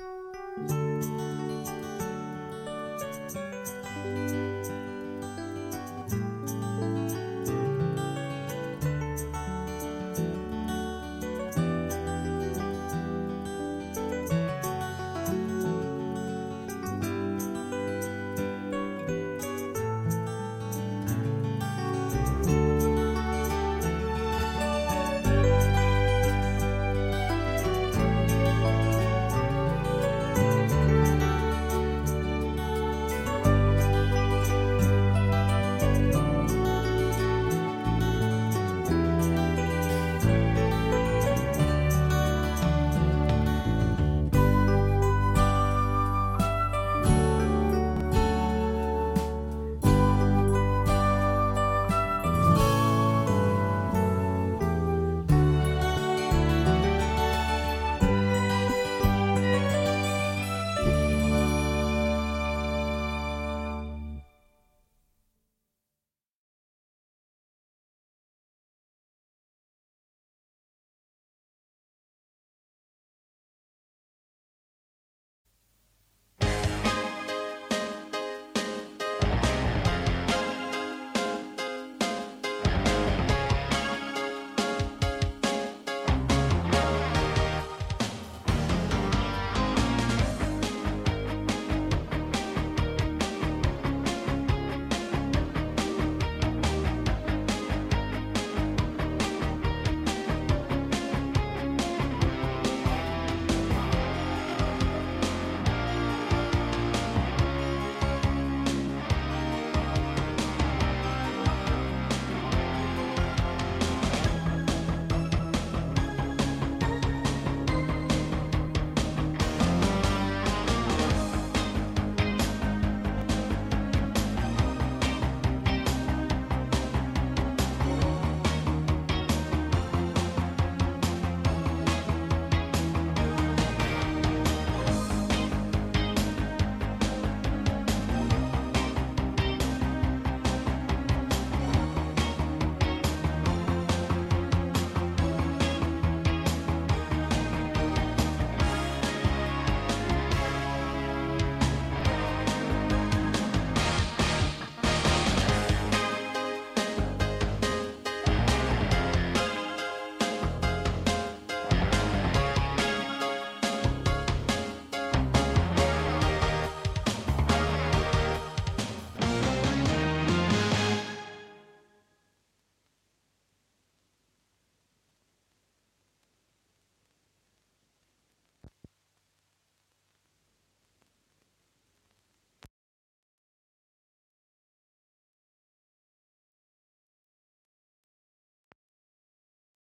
Música